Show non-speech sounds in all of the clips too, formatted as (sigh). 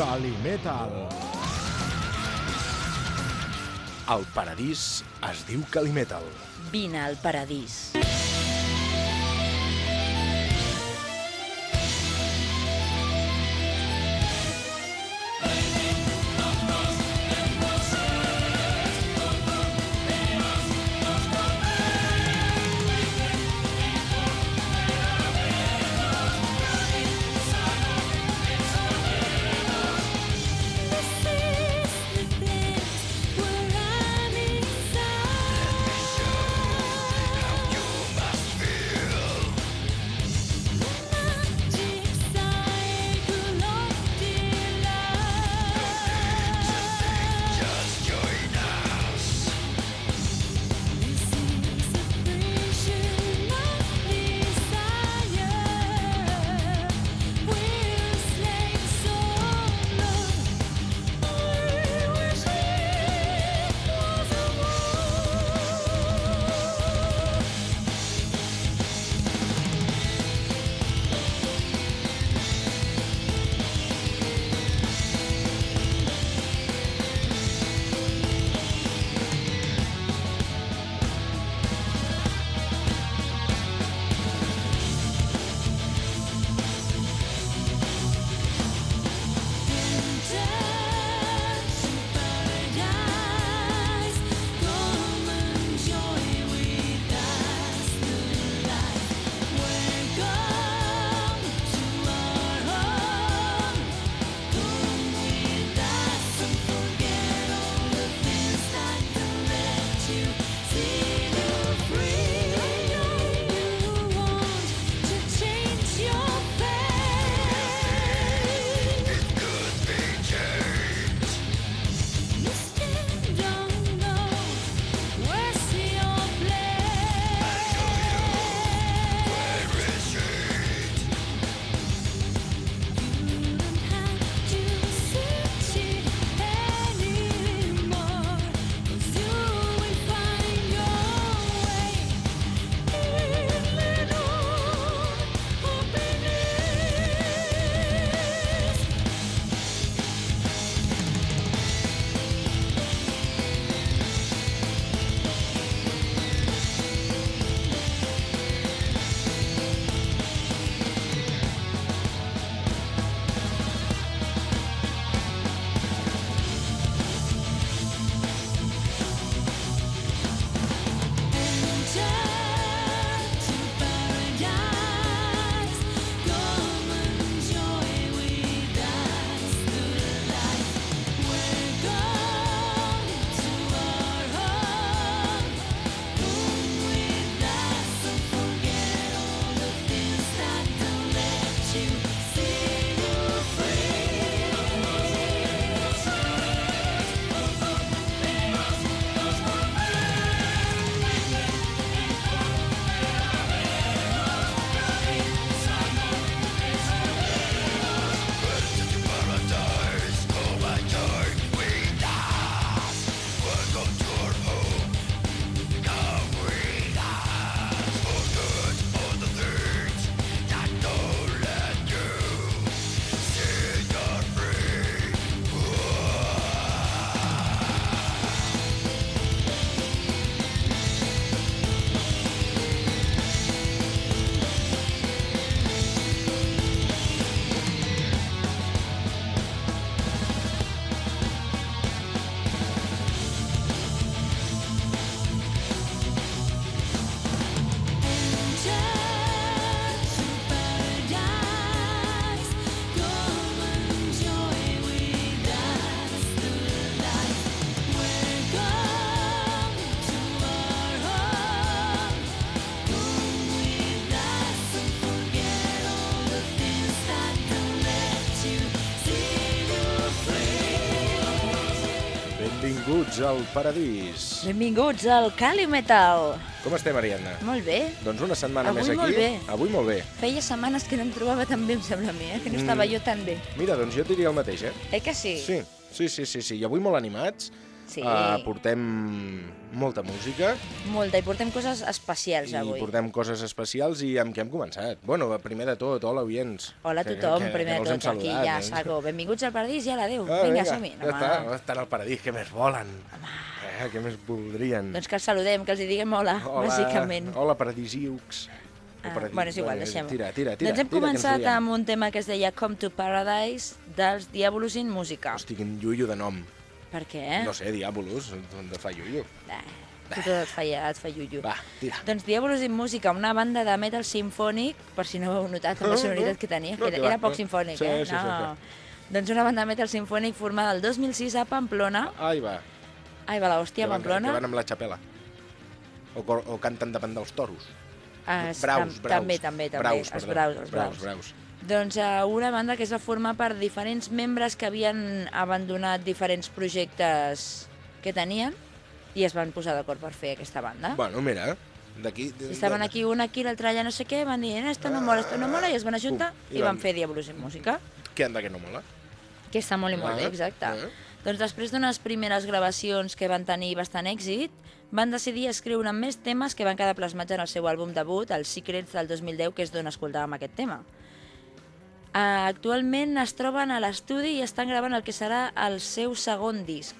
Calimetal. El paradís es diu Calimetal. Vine al paradís. Benvinguts al Paradís. Benvinguts al Cali Metal. Com estem, Ariadna? Molt bé. Doncs una setmana Avui més aquí. molt bé. Avui molt bé. Feia setmanes que no em trobava tan bé, em sembla a mi, eh? que no estava Mm. jo tan bé. Mira, doncs jo et diria el mateix, eh? Eh que sí? Sí, sí, sí, sí, sí. I avui molt animats. Sí. Uh, portem molta música Molta, i portem coses especials i avui. portem coses especials i amb què hem començat? Bueno, primer de tot, hola, oients. Hola a Que- tothom, que- primer que de tot, hem aquí saludat, ja, eh? saco. Benvinguts al paradís i a l'adeu. Ah, vinga, som-hi. Ja està, estan al paradís, què més volen? Eh, què més voldrien? Doncs que els saludem, que els hi diguem hola, bàsicament. Hola, paradisiucs. Ah, paradis- bueno, és igual, bueno, deixem-ho. Tira, tira, tira. doncs hem tira, que començat amb un tema que es deia Come to Paradise dels Diabolus in Música. Hosti, quin iuio de nom. Per què? No sé, Diabolus, on de fa. Eh, tu tot et fa, et fa iuiu. Va, tira. Doncs Diabolus in Música, una banda de metal sinfònic, per si no ho heu notat, amb la sonoritat que tenia, No, que era, poc no. sinfònic, Sí, eh? sí, sí, no. Doncs una banda de metal sinfònic formada el 2006 a Pamplona. Ai, va. Ai, va, l'hòstia, Pamplona. Que van amb la xapela. O, o canten davant dels toros. Es- braus, tam- braus. També, també, també. Braus, els braus, els braus, braus. braus. Doncs uh, una banda que es va formar per diferents membres que havien abandonat diferents projectes que tenien i es van posar d'acord per fer aquesta banda. Bueno, mira, d'aquí... Estaven aquí un aquí, l'altre allà, no sé què, van dir, "Eh, esto no mola, esto no mola, i es van ajuntar Pum, i i van van- fer Diabolus en música, Què anda que no mola? que està molt i molt bé, Ah, exacte. ah. Doncs després d'unes primeres gravacions que van tenir bastant èxit, van decidir escriure més temes que van quedar plasmats en el seu àlbum debut, el Secrets del 2010, que és d'on escoltàvem aquest tema. Uh, actualment es troben a l'estudi i estan gravant el que serà el seu segon disc.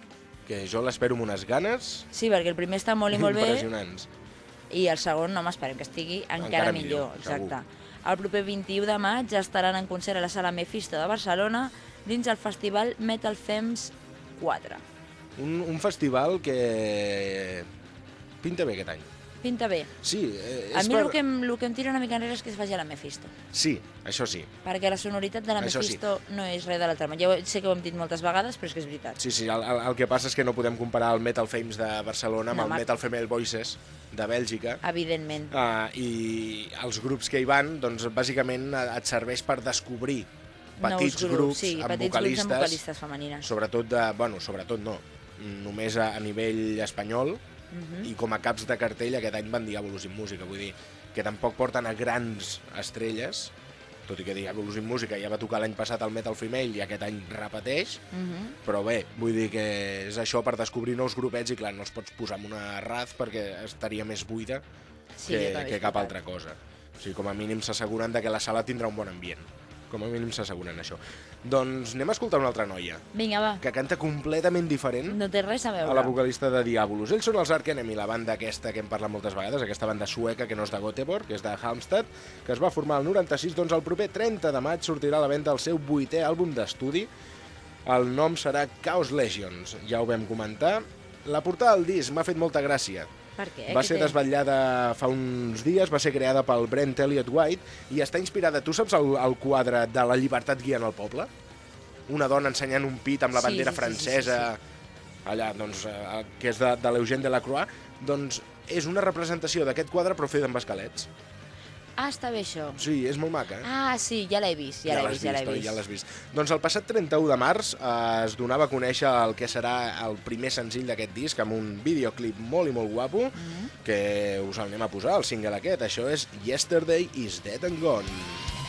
Que jo l'espero amb unes ganes Sí, perquè el primer està molt i molt bé impressionants. i el segon, home, esperem que estigui encara, Encara millor. millor, Exacte. El proper 21 de maig estaran en concert a la sala Mephisto de Barcelona dins el festival Metal Femmes 4. Un, un festival que pinta bé aquest any. Pinta bé. Sí, eh, A és mi per... el que, em, el que em tira una mica enrere és que es faci a la Mephisto, Sí, això sí. perquè la sonoritat de la Això sí. Mephisto no és res de l'altre món. Ja ho- sé que ho hem dit moltes vegades, però és que és veritat. Sí, sí, el, el, el que passa és que no podem comparar el Metal Fames de Barcelona amb No, el Marc. Metal Female Voices de Bèlgica. Evidentment. Uh, I els grups que hi van, doncs, bàsicament et serveix per descobrir petits Nous grups, sí, amb petits vocalistes, grups amb vocalistes femenines. sobretot de... Bueno, sobretot no, només a, a nivell espanyol, Mhm. i com a caps de cartell aquest any van Diabolus in Música, vull dir que tampoc porten a grans estrelles, tot i que Diabolus in Música ja va tocar l'any passat al Metal Female i aquest any repeteix, Mhm. però bé, vull dir que és això per descobrir nous grupets i clar, no els pots posar en una raz perquè estaria més buida Sí, que, que cap altra cosa. O sigui, com a mínim s'asseguren que la sala tindrà un bon ambient. Com a mínim s'asseguren això. Doncs anem a escoltar una altra noia, Vinga, va. que canta completament diferent No té res a veure. a la vocalista de Diabolus. Ells són els Ark Enemy, la banda aquesta que hem parlat moltes vegades, aquesta banda sueca que no és de Göteborg, que és de Halmstad, que es va formar al 96, doncs el proper 30 de maig sortirà a la venda el seu vuitè àlbum d'estudi. El nom serà Chaos Legions, ja ho vam comentar. La portada del disc m'ha fet molta gràcia. Per què? Va ser desvetllada fa uns dies, va ser creada pel Brent Elliot White i està inspirada, tu saps el, el quadre de la llibertat guiant el poble? Una dona ensenyant un pit amb la Sí, bandera sí, sí, francesa, allà, doncs, eh, que és de, de l'Eugène Delacroix, doncs és una representació d'aquest quadre però fet amb esquelets. Ah, està bé això. Sí, és molt maca. eh? Ah, sí, ja l'he vist, ja, l'he l'has vist, ja l'he oi? vist. Ja l'has vist. Doncs el passat 31 de març eh, es donava a conèixer el que serà el primer senzill d'aquest disc amb un videoclip molt i molt guapo Mhm. que us el anem a posar, el single aquest. Això és Yesterday is Dead and Gone.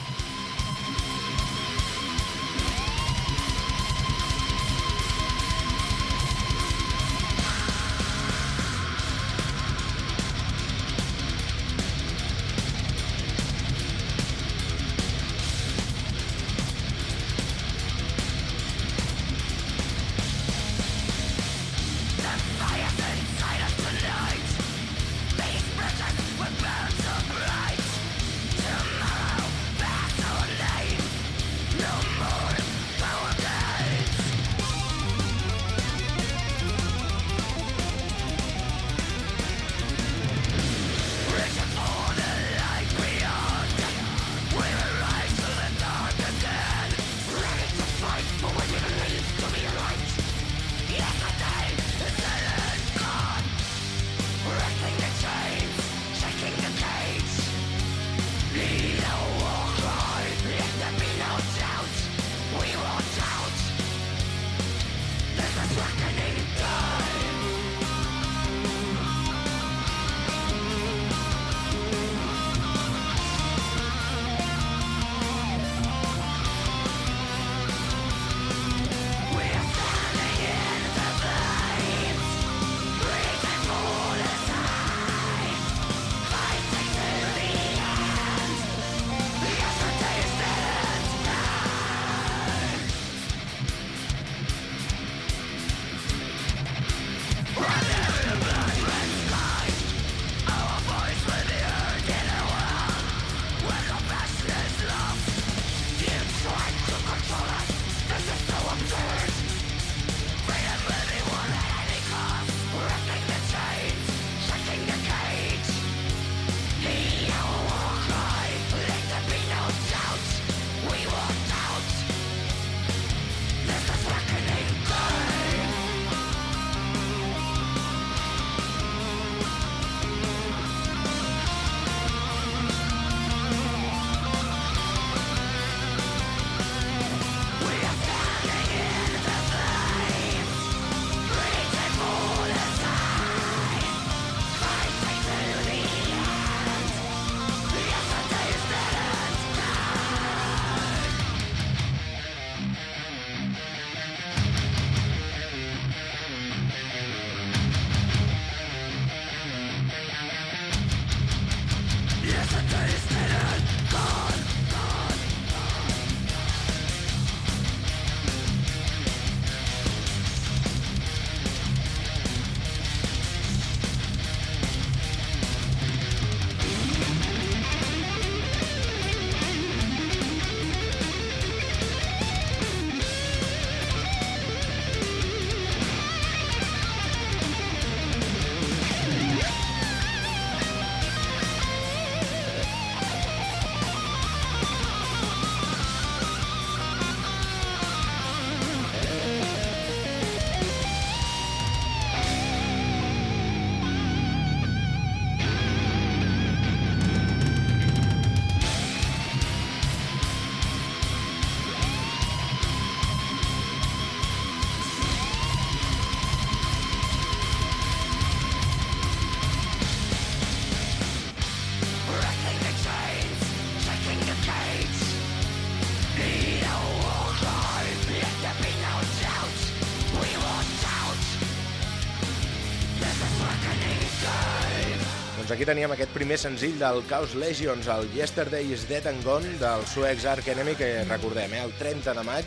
Aquí teníem aquest primer senzill del Chaos Legions, el Yesterday is Dead and Gone, del suecs Ark Enemy, que recordem, eh, el 30 de maig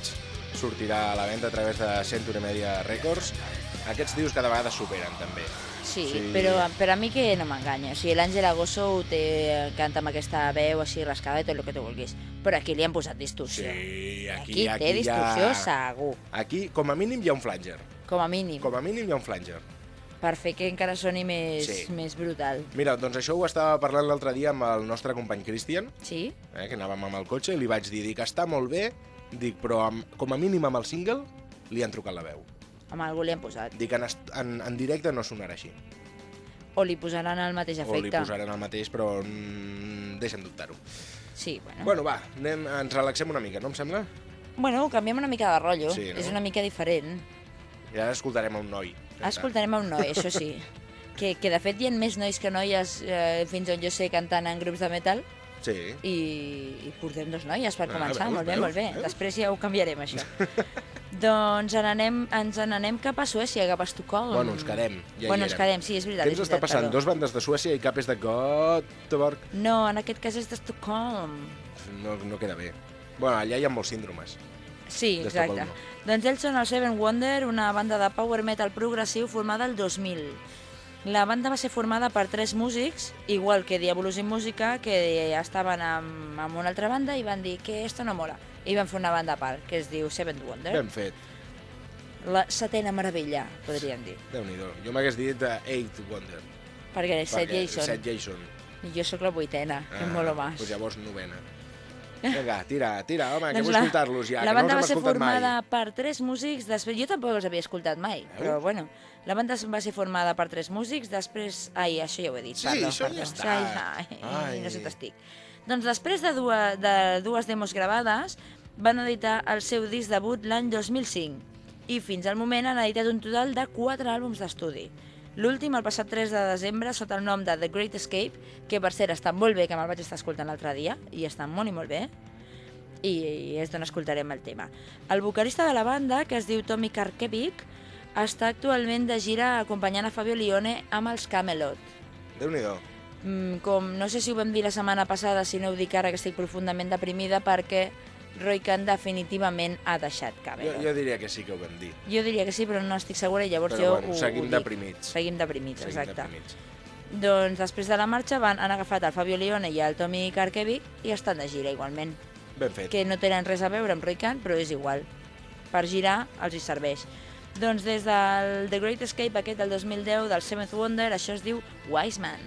sortirà a la venda a través de Century Media Records. Aquests dius cada vegada superen, també. Sí, Sí. però per a mi que no m'enganya. O sigui, l'Àngela Gosso ho té, canta amb aquesta veu així rascada i tot el que tu vulguis. Però aquí li han posat distorsió. Sí, aquí, aquí, té distorsió ha... segur, Aquí, com a mínim, hi ha un flanger. com a mínim, Com a mínim hi ha un flanger. Per fer que encara soni més, Sí. més brutal. Mira, doncs això ho estava parlant l'altre dia amb el nostre company Christian, Sí? eh, que anàvem amb el cotxe, i li vaig dir, dic, està molt bé, dic, però amb, com a mínim amb el single li han trucat la veu. Amb algú li han posat. Dic, en, en, en directe no sonarà així. O li posaran el mateix O li efecte. posaran el mateix, però mm, deixa'm dubtar-ho. Sí, bueno. Bueno, va, anem, ens relaxem una mica, no em sembla? Bueno, canviem una mica de rotllo. Sí, no? És una mica diferent. I ara escoltarem un noi. Escoltarem a un noi, això sí. (laughs) Que, que de fet hi ha més nois que noies, eh, fins on jo sé, cantant en grups de metal, Sí. i, i portem dos noies per Ah, començar. veus, molt bé, veus, molt bé. veus? Després ja ho canviarem, això. (laughs) doncs en anem, ens n'anem cap a Suècia, cap a Estocolm. Bueno, ens quedem, ja bueno, ens quedem, sí, és veritat. Què ens està passant? perdó. Dos bandes de Suècia i cap és de Göteborg. No, en aquest cas és d'Estocolm. No, no queda bé. Bueno, allà hi ha molts síndromes. Sí, exacte. Doncs ells són el Seven Wonder, una banda de power metal progressiu formada el 2000. La banda va ser formada per tres músics, igual que Diabolus in Música, que estaven amb, amb una altra banda i van dir que esto no mola. I van fer una banda a part, que es diu Seven Wonder. Ben fet. La setena meravella, podríem dir. déu nhi Jo m'hagués dit uh, Eighth Wonder. Perquè set perquè- Jason. Set Jason. I jo sóc la vuitena, que em molo més. Doncs llavors novena. Vinga, tira, tira, home, que Doncs vull escoltar-los ja, la que no banda els va ser formada mai. per tres músics, després jo tampoc els havia escoltat mai, però bueno, la banda va ser formada per tres músics, després... Ai, això ja ho he dit, Sí, perdó. això ja perdó. està. Ai, ai, Ai. no sé on estic. Doncs després de dues, de dues demos gravades, van editar el seu disc debut l'any 2005 i fins al moment han editat un total de quatre àlbums d'estudi. L'últim, el passat 3 de desembre, sota el nom de The Great Escape, que per cert està molt bé, que me'l vaig estar escoltant l'altre dia, i està molt i molt bé, i és d'on escoltarem el tema. El vocalista de la banda, que es diu Tommy Karkevik, està actualment de gira acompanyant a Fabio Lione amb els Camelot. déu nhi Mm, com no sé si ho vam dir la setmana passada, si no ho dic ara que estic profundament deprimida perquè Roy Khan definitivament ha deixat jo, Camelot. jo diria que sí que ho vam dir. Jo diria que sí, però no estic segura i llavors Però jo bueno, ho, seguim ho dic. deprimits. Seguim deprimits, Seguim exacte. deprimits. Doncs després de la marxa van, han agafat el Fabio Lione i el Tommy Karkevik i estan de gira igualment. Ben fet. que no tenen res a veure amb Roy Khan, però és igual. Per girar els hi serveix. Doncs des del The Great Escape aquest del 2010 del Seventh Wonder, això es diu Wise Man.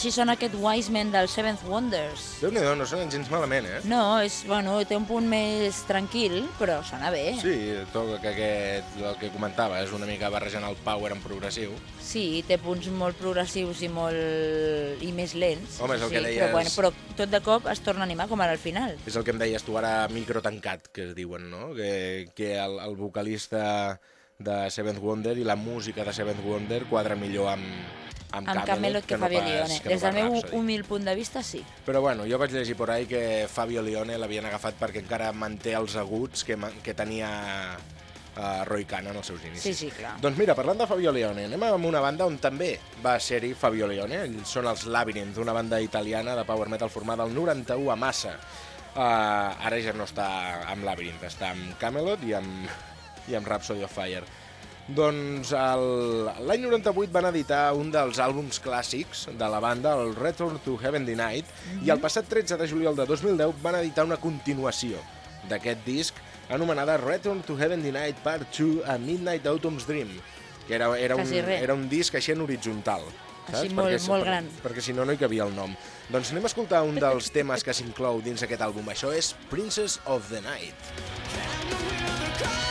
Així sona aquest Wise Man del Seventh Wonders. déu nhi no sonen gens malament, eh? No, és, bueno, té un punt més tranquil, però sona bé. Sí, tot que aquest, el que comentava, és una mica barrejant el power en progressiu. Sí, té punts molt progressius i molt... i més lents. Home, és el sí, que deies- Però, bueno, però tot de cop es torna a animar, com ara al final. És el que em deies tu ara, micro tancat, que es diuen, no? Que, que el, el vocalista de Seventh Wonder i la música de Seventh Wonder quadra millor amb, amb, Amb Camelot que, no Fabio pas- Lione. que no Des del pas meu Rhapsody. humil punt de vista, sí. Però bueno, jo vaig llegir por ahí que Fabio Lione l'havien agafat perquè encara manté els aguts que, que tenia uh, Roy Khan en els seus inicis. Sí, sí, clar. Doncs mira, parlant de Fabio Lione, anem amb una banda on també va ser-hi Fabio Lione. Ells són els Labyrinth, una banda italiana de power metal formada el 91 a Massa. Uh, ara ja no està amb Labyrinth, està amb Camelot i amb, i amb Rhapsody of Fire. Doncs l'any 98 van editar un dels àlbums clàssics de la banda, el Return to Heaven Denied, i el passat 13 de juliol de 2010 van editar una continuació d'aquest disc anomenada Return to Heaven Denied Part 2 a Midnight Autumn's Dream, que era, era, un, res. era un disc així en horitzontal. Així saps? molt- Perquè- molt per- gran. Perquè si no, no hi cabia el nom. Doncs anem a escoltar un dels (laughs) temes que s'inclou dins aquest àlbum. Això és Princess of the Night. Thank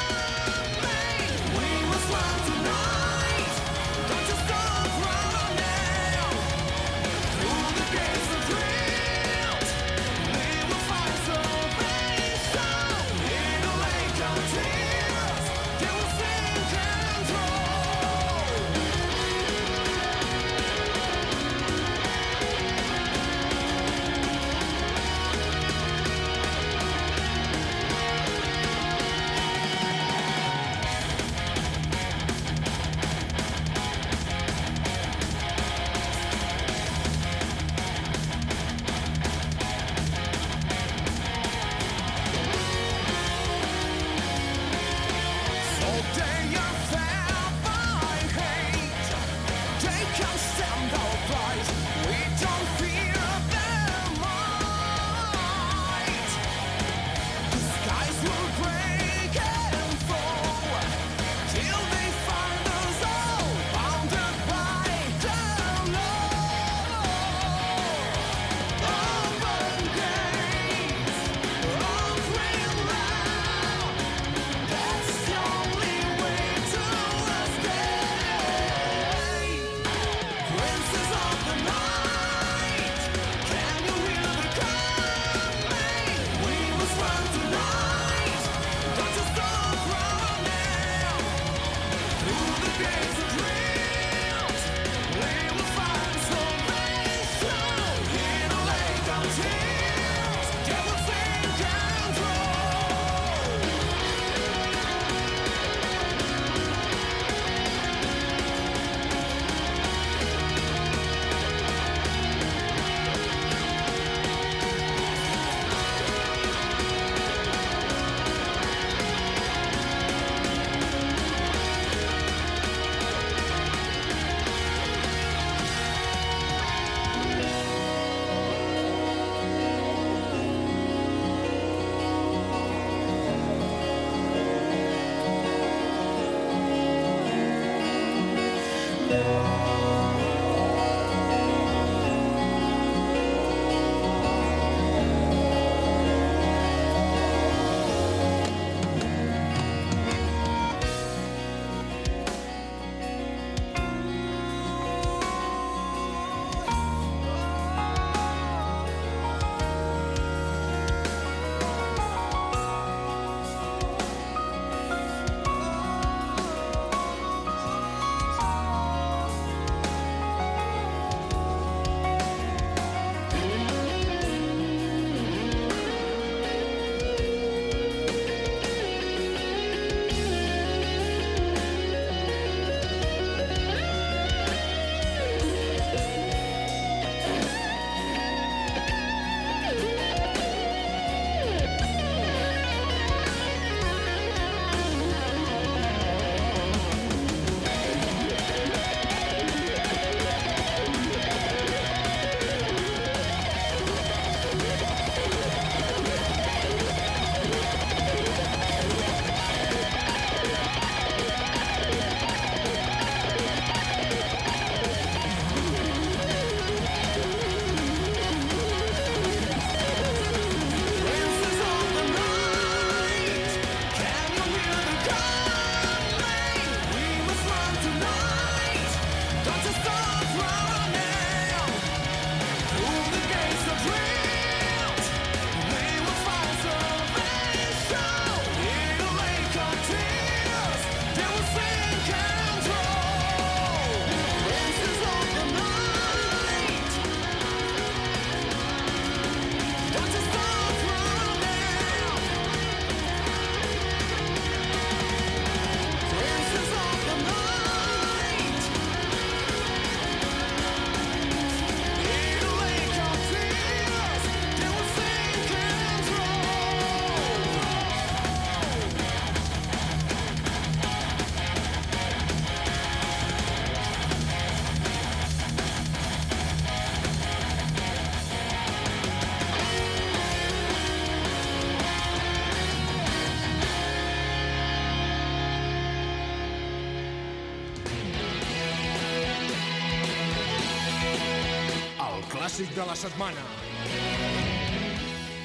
de la setmana.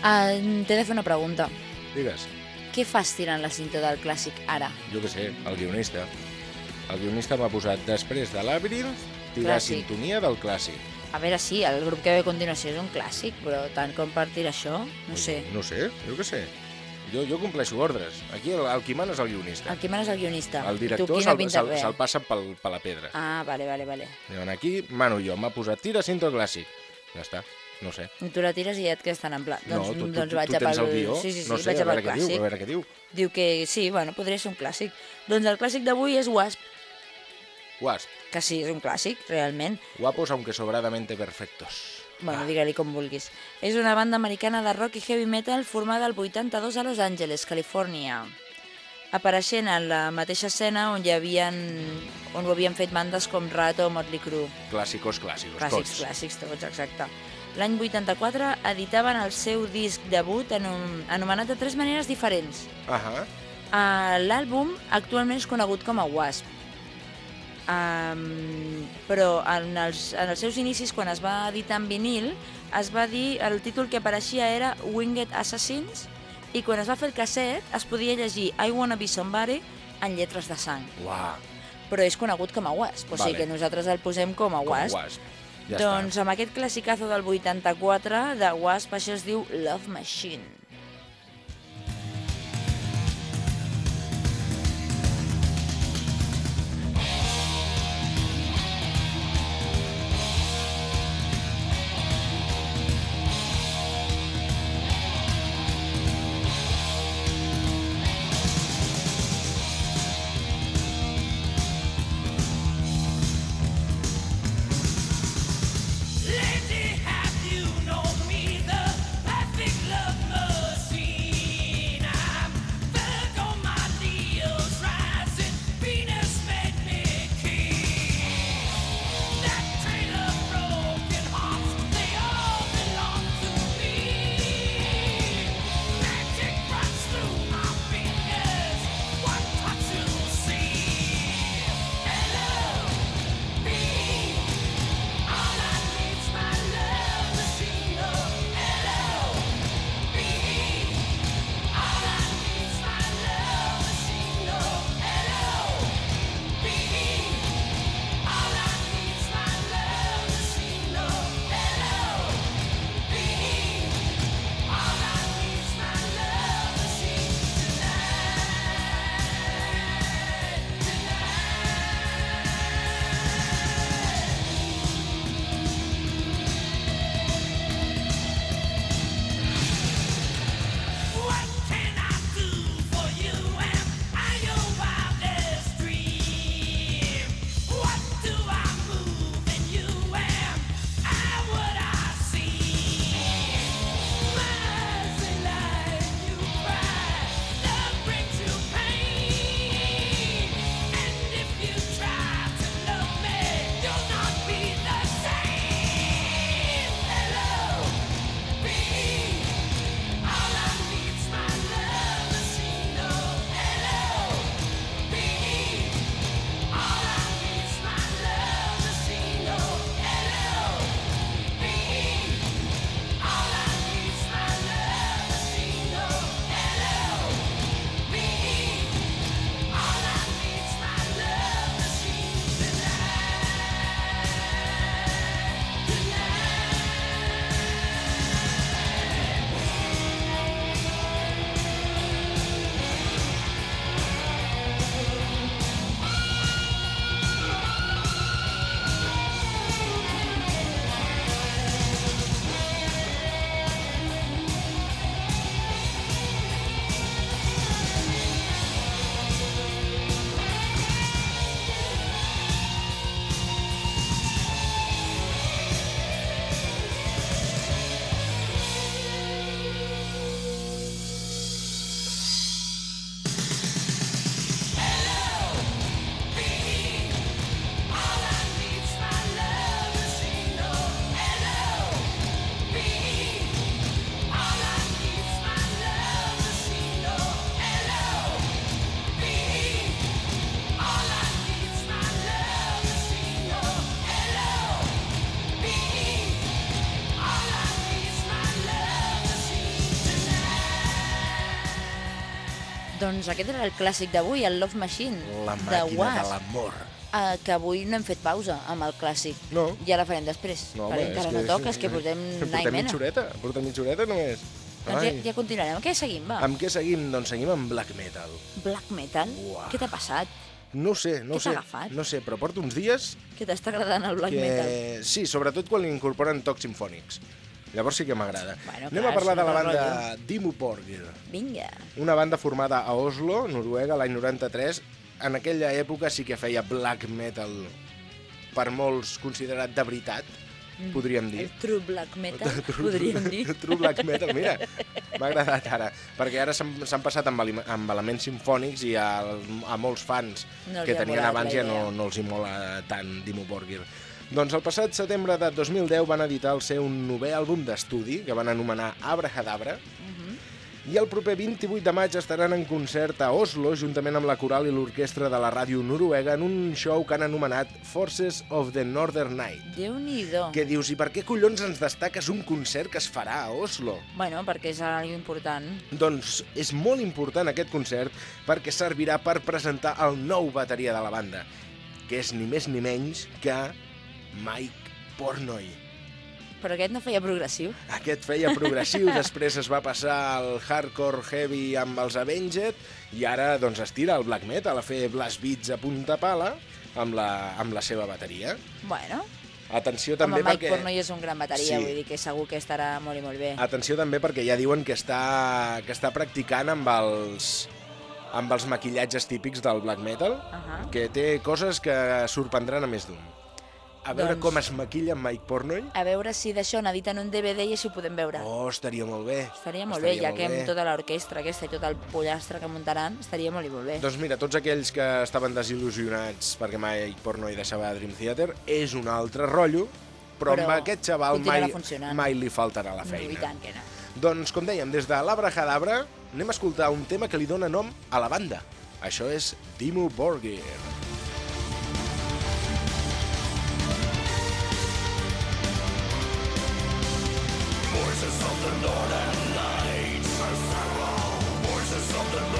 Uh, T'he de fer una pregunta. Digues, Què fas tirant la cinta del clàssic ara? jo què sé, el guionista. El guionista m'ha posat, després de Labyrinth, tirar Clàssic. sintonia del clàssic. A veure, sí, el grup que ve a continuació és un clàssic, però tant com per tirar això, no sé. No sé, jo què sé. Jo, jo compleixo ordres. Aquí el, el qui mana és el guionista. El qui mana és el guionista. El director se'l se, se passa pel, per la pedra. Ah, vale, vale, vale. Llavors aquí mano jo, m'ha posat tira cinto clàssic. Ja està, no sé. I tu la tires i ja et quedes tan en pla. Doncs, no, tu, tu, doncs tu, vaig tu a tens pel... el guió? Sí, sí, sí, no sé, vaig a a veure què diu, a veure què diu. Diu que sí, bueno, podria ser un clàssic. Doncs el clàssic d'avui és Wasp, Wasp, que sí, és un clàssic, realment. guapos aunque sobradamente perfectos. Bueno, digue-li com vulguis. És una banda americana de rock i heavy metal formada al 82 a Los Angeles, Califòrnia. Apareixent en la mateixa escena on hi havien, on ho havien fet bandes com Rat o Motley Crue. Clàssicos, clàssicos, Clàssics, tots. clàssics, tots, exacte. L'any 84 editaven el seu disc debut anom anomenat de tres maneres diferents. Ahà, Uh, L'àlbum actualment és conegut com a Wasp. Um, però en els, en els seus inicis, quan es va editar en vinil, es va dir, el títol que apareixia era Winged Assassins, i quan es va fer el casset es podia llegir I Wanna Be Somebody en lletres de sang. uah, Però és conegut com a Wasp, o sigui Vale. que nosaltres el posem com a com a Wasp. Wasp. Ja doncs està. amb aquest classicazo del 84 de Wasp, això es diu Love Machine. Doncs aquest era el clàssic d'avui, el Love Machine, La de màquina de Wasp. l'amor. Uh, que avui no hem fet pausa amb el clàssic. No. Ja la farem després, No, perquè home, encara no toca, és que portem na i Portem mena. mitja horeta, portem mitja horeta només. Doncs ja, ja continuarem. Amb què seguim, va? Amb què seguim? Doncs seguim amb black metal. Black metal? Uah. Què t'ha passat? No sé, no sé. No sé, però porto uns dies Que t'està agradant el black que... metal? Sí, sobretot quan li incorporen tocs sinfònics. Llavors sí que m'agrada. Bueno, Anem clar, a parlar de la banda Dimmu Borgir. Vinga. Una banda formada a Oslo, Noruega, l'any 93. En aquella època sí que feia black metal per molts considerat de veritat, podríem dir. El true black metal, (laughs) podríem (laughs) dir. True black metal, mira, m'ha agradat ara, perquè ara s'han passat amb, amb elements sinfònics i a, a molts fans No que tenien abans ja no, no els hi mola tant Dimmu Borgir. Doncs el passat setembre de 2010 van editar el seu novè àlbum d'estudi, que van anomenar Abrahadabra, Mhm. i el proper 28 de maig estaran en concert a Oslo, juntament amb la coral i l'orquestra de la ràdio noruega, en un show que han anomenat Forces of the Northern Night. Déu-n'hi-do. Què dius? I per què collons ens destaques un concert que es farà a Oslo? Bueno, perquè és algo important. Doncs és molt important aquest concert perquè servirà per presentar el nou bateria de la banda, que és ni més ni menys que Mike Pornoy. Però aquest no feia progressiu. Aquest feia progressiu, (laughs) després es va passar al hardcore heavy amb els Avenged i ara doncs es tira al black metal a fer blast beats a punta pala amb la, amb la seva bateria. Bueno, Atenció també Home, Mike perquè... Pornoy és un gran bateria, Sí. vull dir que segur que estarà molt i molt bé. Atenció també perquè ja diuen que està, que està practicant amb els, amb els maquillatges típics del black metal, Ahà. que té coses que sorprendran a més d'un. A veure Doncs- com es maquilla Mike Pornoy. A veure si d'això n'editen un DVD i així ho podem veure. Oh, estaria molt bé. Estaria molt bé, ja molt que bé. amb tota l'orquestra aquesta i tot el pollastre que muntaran, estaria molt i molt bé. Doncs mira, tots aquells que estaven desil·lusionats perquè Mike Pornoy deixava Dream Theater, és un altre rotllo, però, Però amb aquest xaval mai, mai li faltarà la I feina. tant que no. Doncs, com dèiem, des de l'Abrahadabra anem a escoltar un tema que li dona nom a la banda. Això és Dimmu Borgir. As voices of the northern Lights. So farewell, voices of the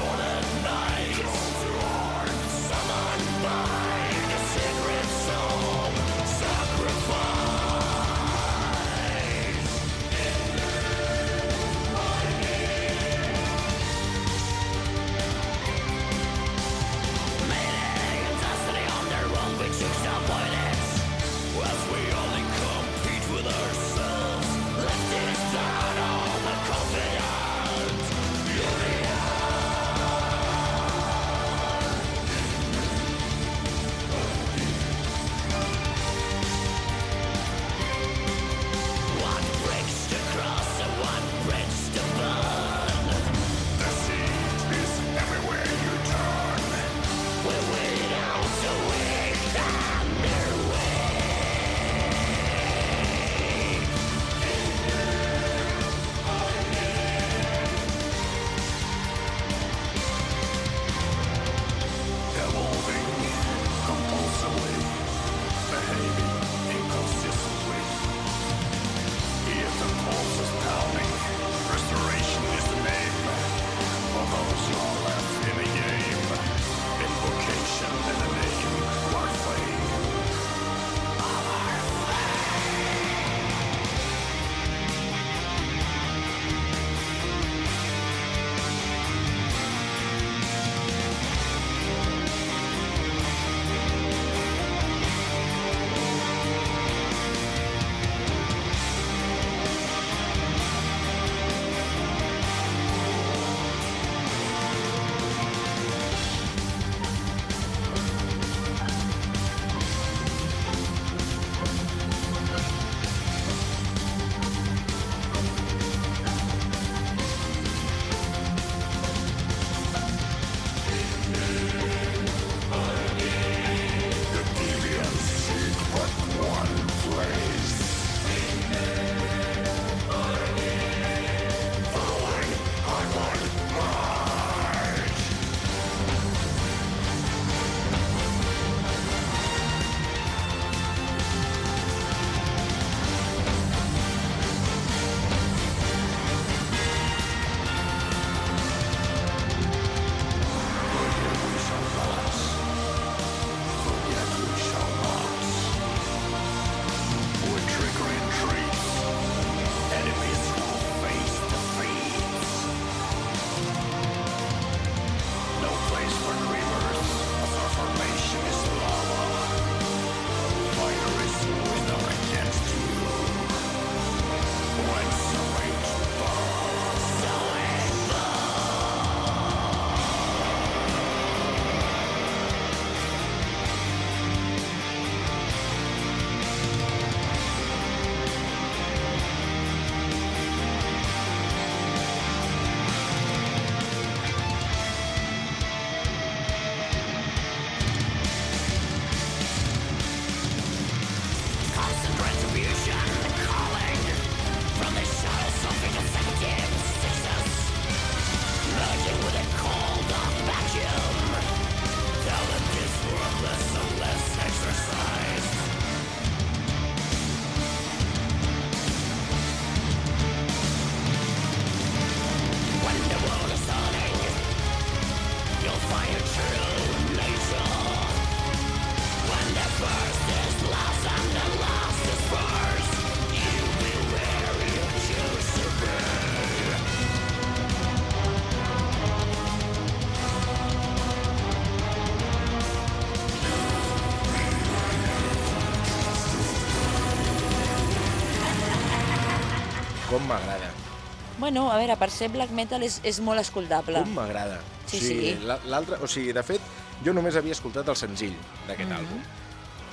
Bueno, a veure, per ser black metal és, és molt escoltable. Com m'agrada. Sí, o sigui, sí. la- L'altre, o sigui, de fet, jo només havia escoltat el senzill d'aquest Mhm. àlbum,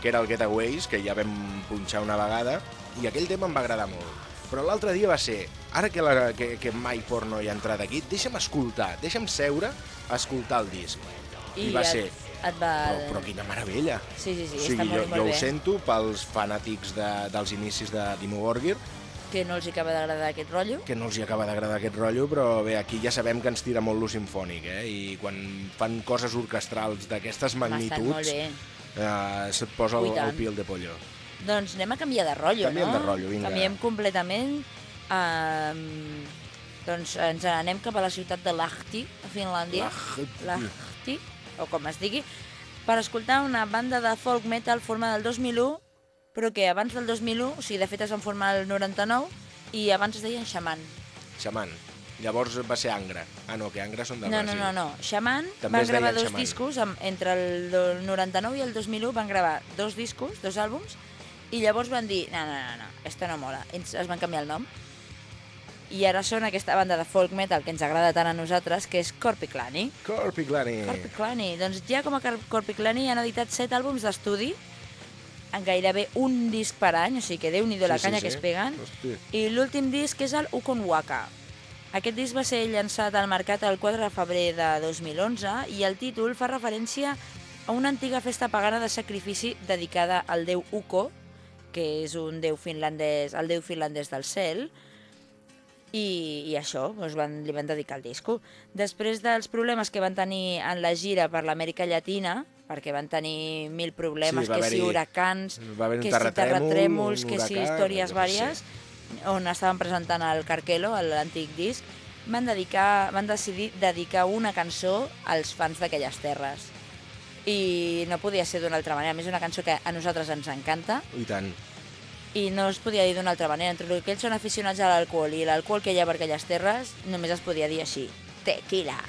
que era el Getaways, que ja vam punxar una vegada, i aquell tema em va agradar molt. Però l'altre dia va ser, ara que, la, que, que mai porno hi ha entrat aquí, deixa'm escoltar, deixa'm seure a escoltar el disc. I, va et, ser, Et va... però, però quina meravella. Sí, sí, sí, o està sigui, molt, jo, molt jo bé. ho sento pels fanàtics de, dels inicis de Dimo Borgir, Que no els hi acaba d'agradar aquest rotllo. que no els hi acaba d'agradar aquest rotllo, però bé, aquí ja sabem que ens tira molt lo sinfònic, eh? I quan fan coses orquestrals d'aquestes magnituds, eh, se't posa el, el pil de pollo. Doncs anem a canviar de rotllo, Canviem no? de rotllo, vinga. Canviem completament. Um, doncs ens anem cap a la ciutat de Lahti, a Finlàndia. Lahti. Lahti, o com es digui, per escoltar una banda de folk metal formada el 2001, però que abans del 2001, o sigui, de fet es van formar el 99, i abans es deien Xaman. Xaman. Llavors va ser Angra. Ah, no, que Angra són de No, no, Brasil. no, no. Xaman També van gravar dos Xaman. discos, amb, entre el do- 99 i el 2001 van gravar dos discos, dos àlbums, i llavors van dir, no, no, no, no, esto no mola. I ens- es van canviar el nom. I ara són aquesta banda de folk metal que ens agrada tant a nosaltres, que és Corpiclani. Corpiclani. Corpiclani. Doncs ja com a Corpiclani han editat set àlbums d'estudi, en gairebé un disc per any, o sigui que déu-n'hi-do la Sí, sí, canya sí. que es peguen. Hosti. I l'últim disc és el Ukon Waka. Aquest disc va ser llançat al mercat el 4 de febrer de 2011 i el títol fa referència a una antiga festa pagana de sacrifici dedicada al déu Uko, que és un déu finlandès, el déu finlandès del cel, i, i això, doncs van, li van dedicar el disco. Després dels problemes que van tenir en la gira per l'Amèrica Llatina, perquè van tenir mil problemes, Sí, que si huracans, que si terratrèmol, terratrèmols, que si històries vàries, on estaven presentant el Carquelo, l'antic disc, van, dedicar, van decidir dedicar una cançó als fans d'aquelles terres. I no podia ser d'una altra manera. A més, és una cançó que a nosaltres ens encanta I tant. i no es podia dir d'una altra manera. Entre el que ells són aficionats a l'alcohol i l'alcohol que hi ha per aquelles terres, només es podia dir així. Tequila.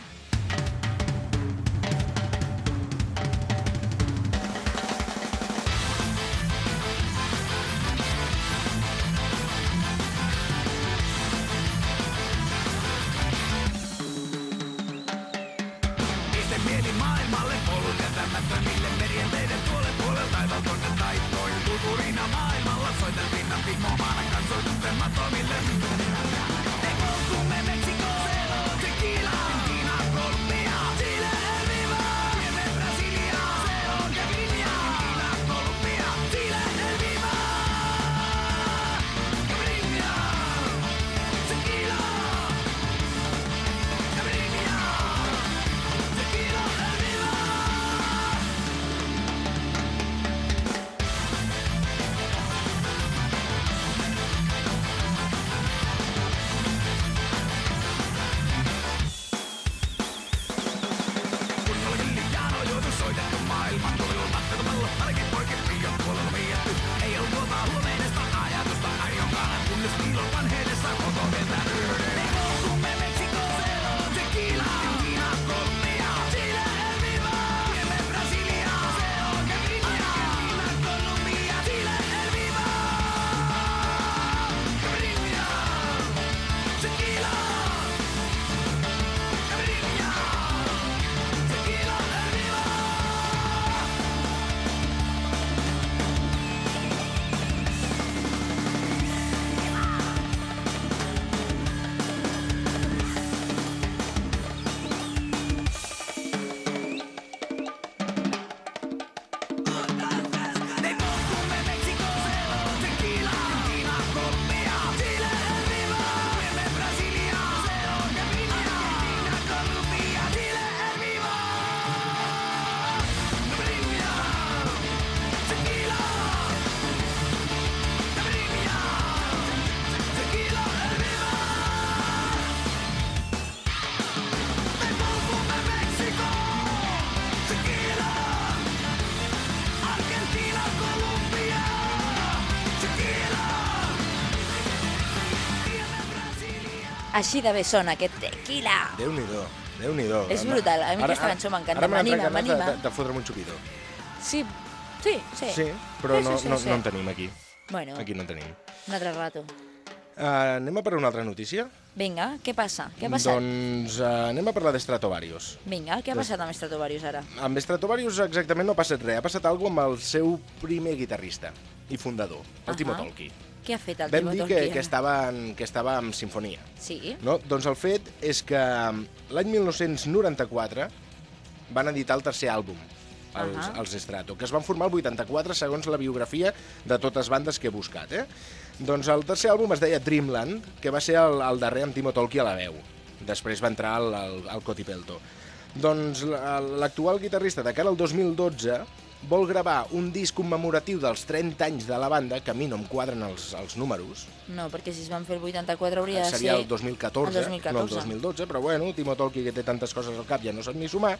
Així de bé sona aquest tequila. Déu-n'hi-do, Déu-n'hi-do. És brutal, a mi aquesta cançó m'encanta, Ara m'anima, m'anima. de, de fotre'm un xupidor. Sí, sí, sí. Sí, però Sí, no, sí, no, sí. no en tenim aquí. Bueno, Aquí no en tenim. un altre rato. Uh, anem a per una altra notícia? Vinga, què passa? Què ha passat? Doncs uh, anem a parlar d'Estratovarius. Vinga, què ha passat amb Stratovarius ara? Amb Stratovarius exactament no ha passat res, ha passat alguna amb el seu primer guitarrista i fundador, el Timo Ahà. Tolki. Què ha fet el Vam dir que, que, estava en, que estava en sinfonia. Sí? No? Doncs el fet és que l'any 1994 van editar el tercer àlbum, els, Ahà. els Strato, que es van formar el 84 segons la biografia de totes bandes que he buscat. Eh? Doncs el tercer àlbum es deia Dreamland, que va ser el, el darrer amb Timo Tolki a la veu. Després va entrar el, el, el Coti Pelto. Doncs la- l'actual guitarrista de cara al 2012 vol gravar un disc commemoratiu dels 30 anys de la banda, que a mi no em quadren els, els números, No, perquè si es van fer el 84 hauria de seria ser... el 2014, el 2014. no el 2012, però bueno, Timo Tolki, que té tantes coses al cap, ja no sap ni sumar,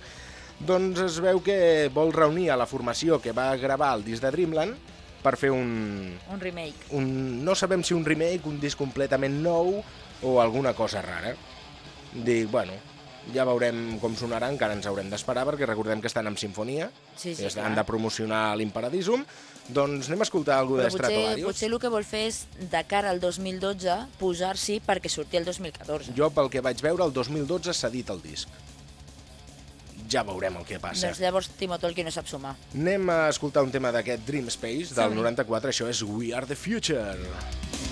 doncs es veu que vol reunir a la formació que va gravar el disc de Dreamland per fer un, Un remake. un... No sabem si un remake, un disc completament nou o alguna cosa rara. Dic, bueno, ja veurem com sonarà, encara ens haurem d'esperar, perquè recordem que estan amb sinfonia, Sí, sí, han de promocionar l'Imparadisum, doncs anem a escoltar alguna Però de potser, potser el que vol fer és, de cara al 2012, posar-s'hi perquè surti el 2014. Jo, pel que vaig veure, el 2012 s'ha dit el disc. Ja veurem el que passa. Doncs llavors Timo Tolkien no sap sumar. Anem a escoltar un tema d'aquest Dream Space del Som-hi. 94, això és We Are The Future.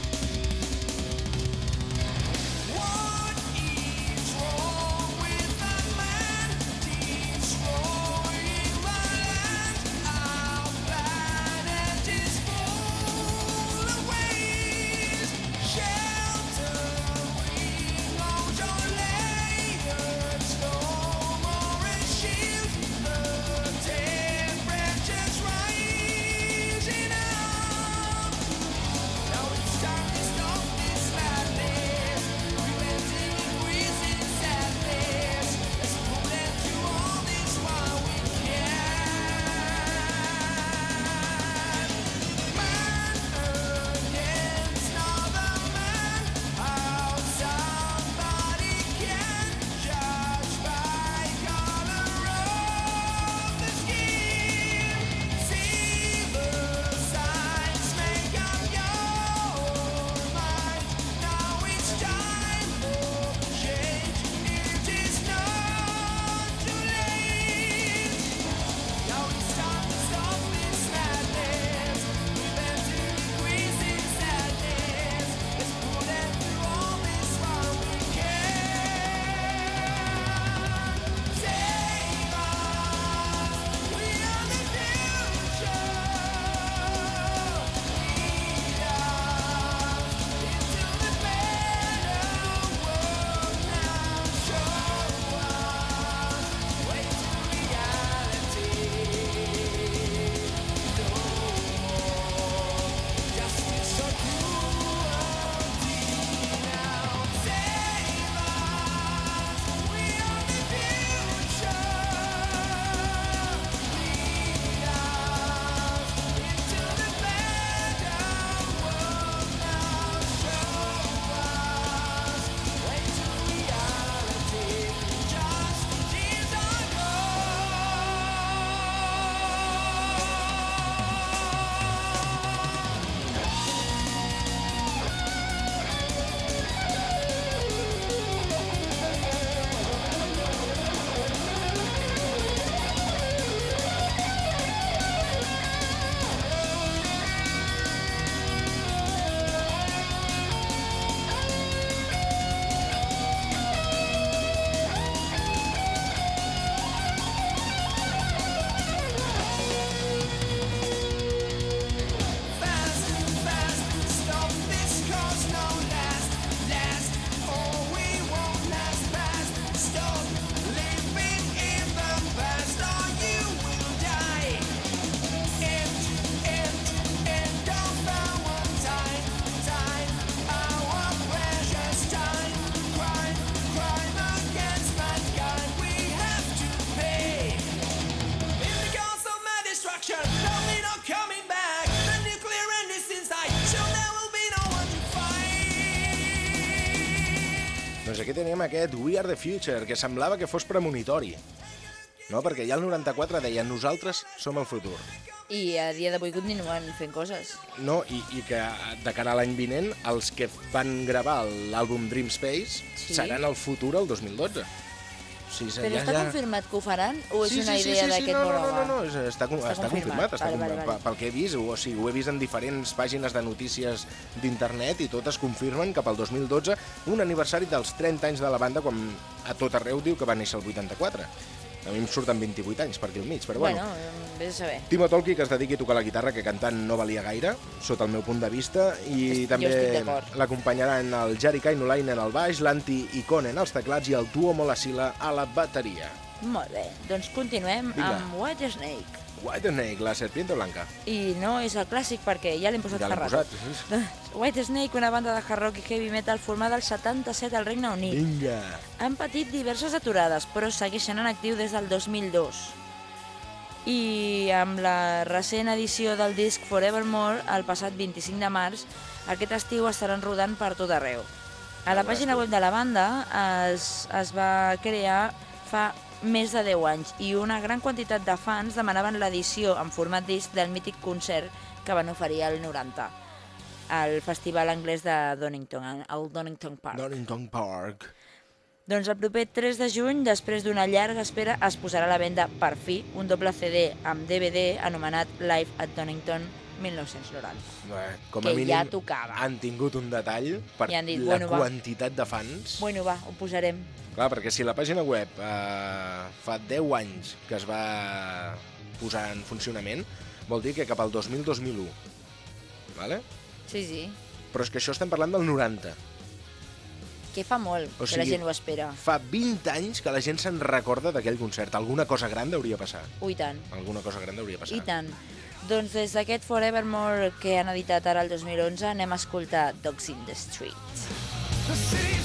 Doncs aquí teníem aquest We Are The Future, que semblava que fos premonitori. No? Perquè ja el 94 deia nosaltres som el futur. I a dia d'avui continuen fent coses. No, i, i que de cara a l'any vinent, els que van gravar l'àlbum Dream Space Sí. seran el futur el 2012. O sigui, Però està confirmat que ho faran o és Sí, una sí, sí, idea sí, sí, d'aquest no, no, no, no, no, és- està, Està està confirmat. confirmat, està Vale, confirmat. vale, vale. Pel- que he vist, o, o sigui, ho he vist en diferents pàgines de notícies d'internet i totes confirmen que pel 2012, un aniversari dels 30 anys de la banda, quan a tot arreu diu que va néixer el 84. A mi em surten 28 anys per aquí al mig, però bueno. Bueno, vés a saber. Timo Tolki, que es dediqui a tocar la guitarra, que cantant no valia gaire, sota el meu punt de vista, i jo també l'acompanyaran el Jari Kainulainen al baix, l'Anti Ikonen als teclats i el Tuo Molasila a la bateria. Molt bé, doncs continuem Vinga. amb White Snake. White Snake, la serpiente blanca. I no és el clàssic perquè ja l'hem posat Ja l'hem rato. posat. (laughs) White Snake, una banda de hard rock i heavy metal formada al 77 al Regne Unit. Vinga. Han patit diverses aturades, però segueixen en actiu des del 2002. I amb la recent edició del disc Forevermore, el passat 25 de març, aquest estiu estaran rodant per tot arreu. A la pàgina web de la banda es, es va crear fa més de 10 anys i una gran quantitat de fans demanaven l'edició en format disc del mític concert que van oferir al 90 al festival anglès de Donington, al Donington Park. Donington Park. Doncs el proper 3 de juny, després d'una llarga espera, es posarà a la venda per fi un doble CD amb DVD anomenat Live at Donington 1990. Bé, com Que a mínim ja tocava. han tingut un detall per I dit, la bueno, va. quantitat de fans. Bueno, va, ho posarem. Clar, perquè si la pàgina web eh, fa 10 anys que es va posar en funcionament, vol dir que cap al 2000-2001. Vale? Sí, sí. Però és que això estem parlant del 90. Que fa molt O que la sigui- gent ho espera. Fa 20 anys que la gent se'n recorda d'aquell concert. Alguna cosa gran hauria passat. Ui, tant. Alguna cosa gran hauria passat. I tant. Doncs des d'aquest Forevermore que han editat ara el 2011 anem a escoltar Dogs in the Street. The city's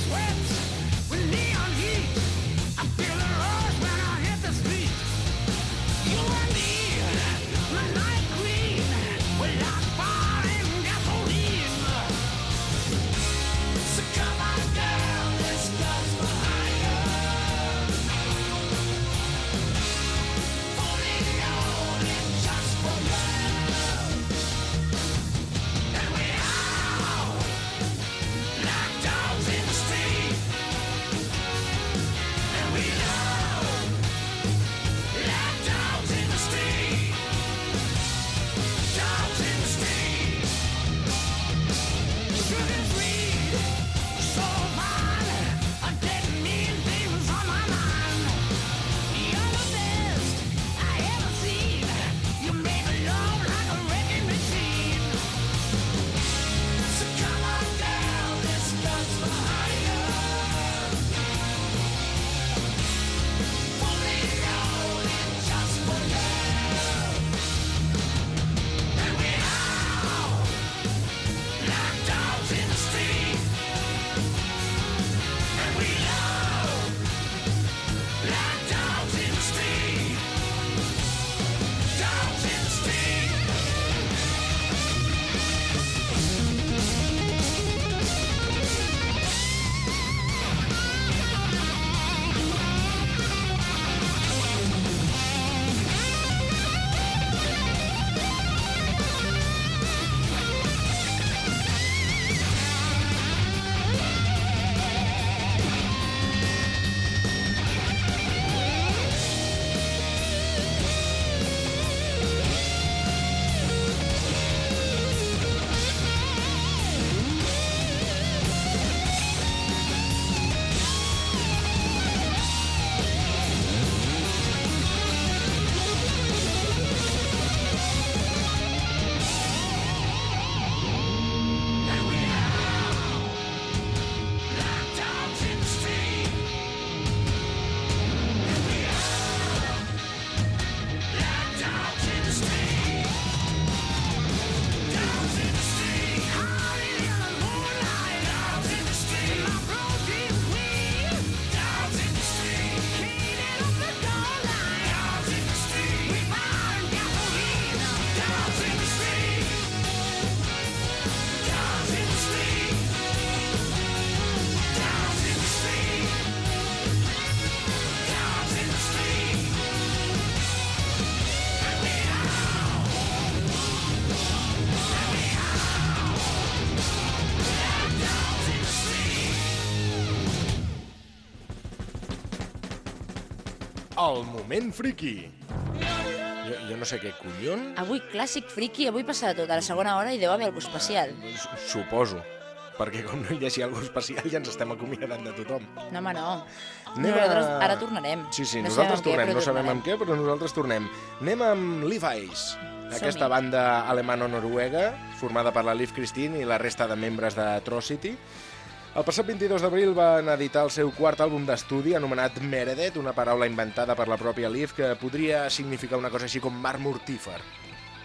moment friki. Jo, jo no sé què collon, Avui clàssic friki, avui passa de tot, a la segona hora i deu haver algú especial. s- suposo. Perquè com no hi hagi alguna especial ja ens estem acomiadant de tothom. No, home, no. Anem a- Nosaltres ara tornarem. Sí, sí, No nosaltres què, tornem, però no sabem amb què, però nosaltres tornem. Anem amb Levi's, aquesta banda alemano-noruega, formada per la Liv Christine i la resta de membres de Atrocity. El passat 22 d'abril van editar el seu quart àlbum d'estudi anomenat Meredith, una paraula inventada per la pròpia Liv que podria significar una cosa així com mar mortífer,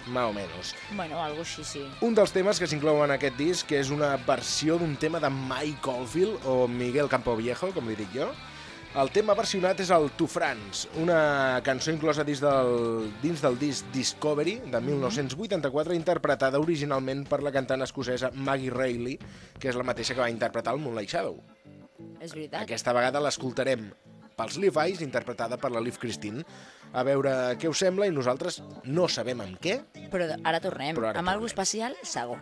más o menos. Bueno, algo així, sí. Un dels temes que s'inclou en aquest disc que és una versió d'un tema de Mike Oldfield o Miguel Campoviejo, com li dic jo. El tema versionat és el To France, una cançó inclosa dins del, dins del disc Discovery de 1984, interpretada originalment per la cantant escocesa Maggie Reilly, que és la mateixa que va interpretar el Moonlight Shadow. És veritat. Aquesta vegada l'escoltarem pels Levi's, interpretada per la Liv Christine. A veure què us sembla i nosaltres no sabem amb què. Però ara tornem. Però ara amb tornem. especial, Sago.